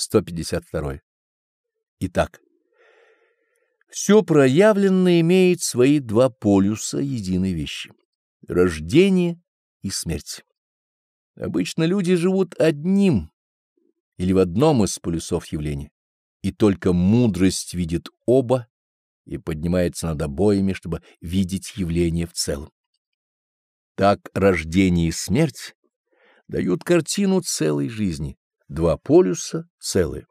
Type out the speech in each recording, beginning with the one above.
152. Итак, все проявленное имеет свои два полюса единой вещи — рождение и смерть. Обычно люди живут одним или в одном из полюсов явления, и только мудрость видит оба и поднимается над обоими, чтобы видеть явление в целом. Так рождение и смерть дают картину целой жизни, два полюса целые.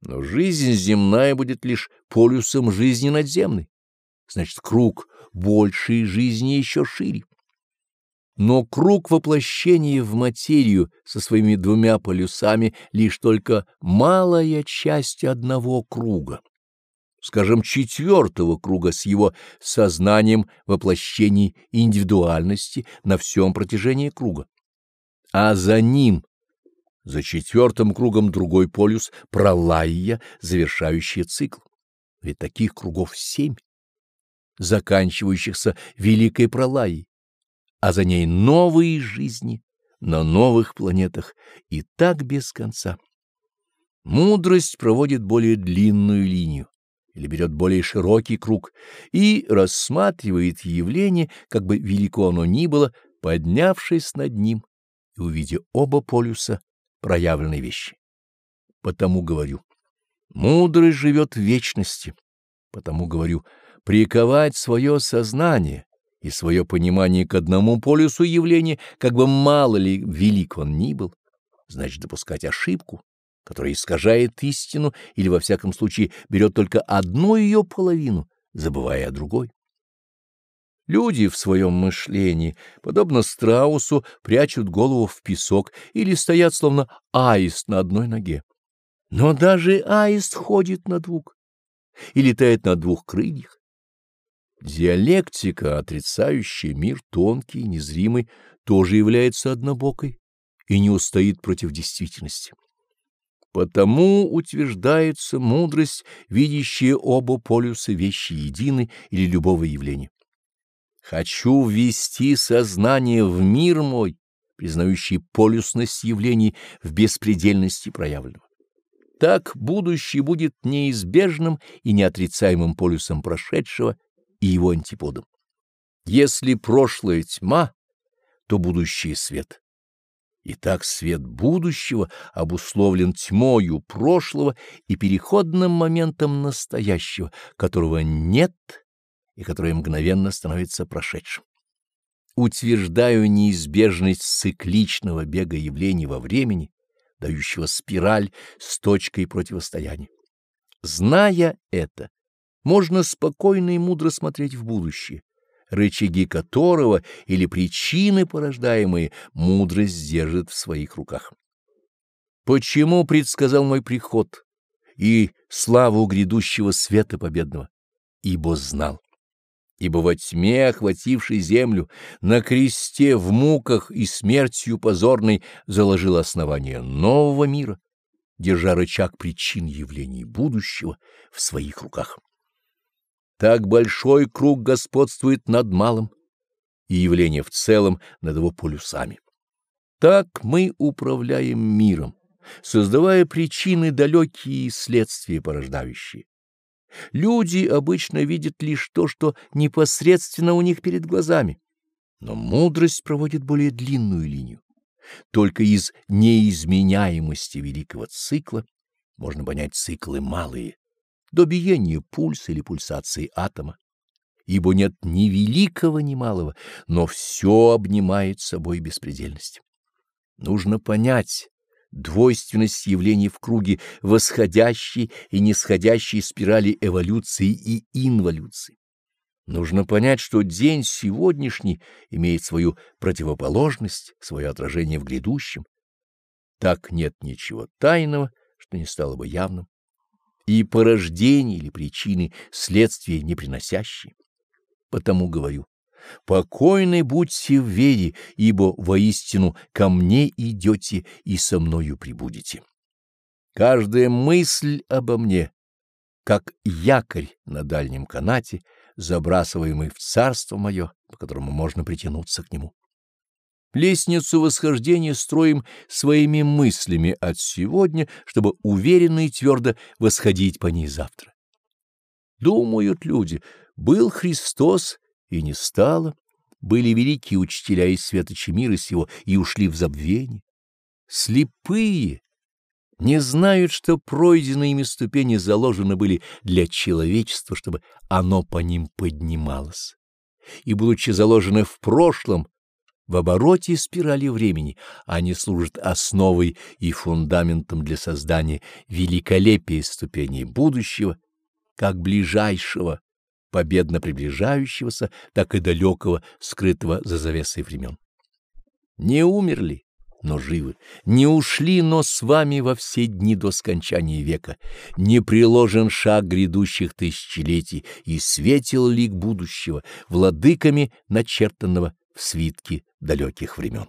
Но жизнь земная будет лишь полюсом жизни надземной. Значит, круг большей жизни еще шире. Но круг воплощения в материю со своими двумя полюсами лишь только малая часть одного круга. Скажем, четвертого круга с его сознанием воплощений индивидуальности на всем протяжении круга. А за ним за четвертым кругом другой полюс — пролайя, завершающая цикл. Ведь таких кругов семь, заканчивающихся великой пролайей, а за ней новые жизни на новых планетах, и так без конца. Мудрость проводит более длинную линию или берет более широкий круг и рассматривает явление, как бы велико оно ни было, поднявшись над ним и увидя оба полюса проявленной вещи. Потому говорю, мудрость живет в вечности. Потому говорю, приковать свое сознание и свое понимание к одному полюсу явления, как бы мало ли велик он ни был, значит допускать ошибку, которая искажает истину или во всяком случае берет только одну ее половину, забывая о другой. Люди в своем мышлении, подобно страусу, прячут голову в песок или стоят словно аист на одной ноге. Но даже аист ходит на двух и летает на двух крыльях. Диалектика, отрицающая мир тонкий и незримый, тоже является однобокой и не устоит против действительности. Потому утверждается мудрость, видящая оба полюса вещи едины или любого явления. Хочу ввести сознание в мир мой, признающий полюсность явлений в беспредельности проявленного. Так будущее будет неизбежным и неотрицаемым полюсом прошедшего и его антиподом. Если прошлое тьма, то будущее свет. Итак, свет будущего обусловлен тьмою прошлого и переходным моментом настоящего, которого нет и которое мгновенно становится прошедшим. Утверждаю неизбежность цикличного бега явлений во времени, дающего спираль с точкой противостояния. Зная это, можно спокойно и мудро смотреть в будущее, рычаги которого или причины, порождаемые, мудрость держит в своих руках. Почему предсказал мой приход и славу грядущего света победного? Ибо знал ибо во тьме, охватившей землю, на кресте в муках и смертью позорной заложил основание нового мира, держа рычаг причин явлений будущего в своих руках. Так большой круг господствует над малым, и явление в целом над его полюсами. Так мы управляем миром, создавая причины далекие и следствия порождающие. Люди обычно видят лишь то, что непосредственно у них перед глазами, но мудрость проводит более длинную линию. Только из неизменяемости великого цикла можно понять циклы малые, до биения пульса или пульсации атома, ибо нет ни великого, ни малого, но все обнимает собой беспредельность. Нужно понять, двойственность явлений в круге восходящей и нисходящей спирали эволюции и инволюции. Нужно понять, что день сегодняшний имеет свою противоположность, свое отражение в грядущем. Так нет ничего тайного, что не стало бы явным, и порождение или причины следствия не приносящие. Потому говорю, Покойны будьте в вере, ибо воистину ко мне идете и со мною прибудете. Каждая мысль обо мне, как якорь на дальнем канате, забрасываемый в царство мое, по которому можно притянуться к нему. Лестницу восхождения строим своими мыслями от сегодня, чтобы уверенно и твердо восходить по ней завтра. Думают люди, был Христос и не стало, были великие учителя из светоча мира сего и ушли в забвение. Слепые не знают, что пройденные ими ступени заложены были для человечества, чтобы оно по ним поднималось. И, будучи заложены в прошлом, в обороте спирали времени они служат основой и фундаментом для создания великолепия ступеней будущего, как ближайшего, победно приближающегося, так и далекого, скрытого за завесой времен. Не умерли, но живы, не ушли, но с вами во все дни до скончания века, не приложен шаг грядущих тысячелетий и светил лик будущего, владыками начертанного в свитке далеких времен.